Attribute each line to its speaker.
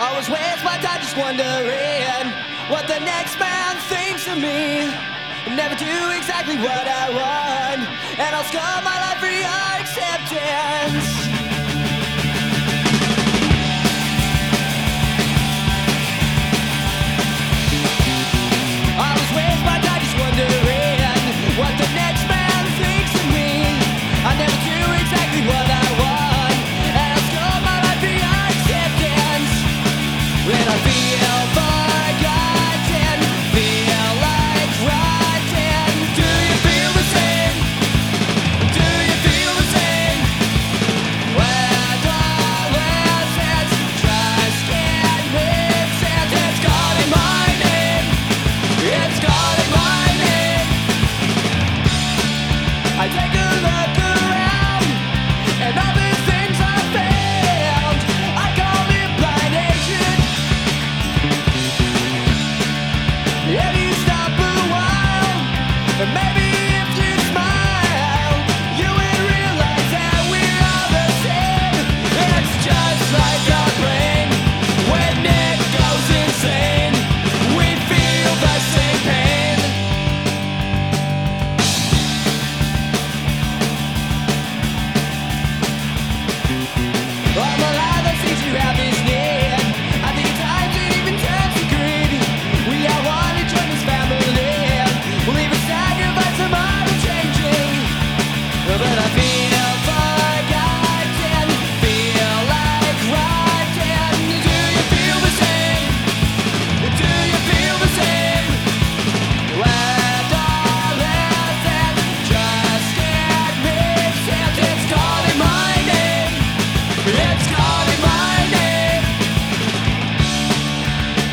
Speaker 1: Always waste my time just wondering what the next man thinks of me. Never do exactly what I want, and I'll scar my life for you. good life. Oh!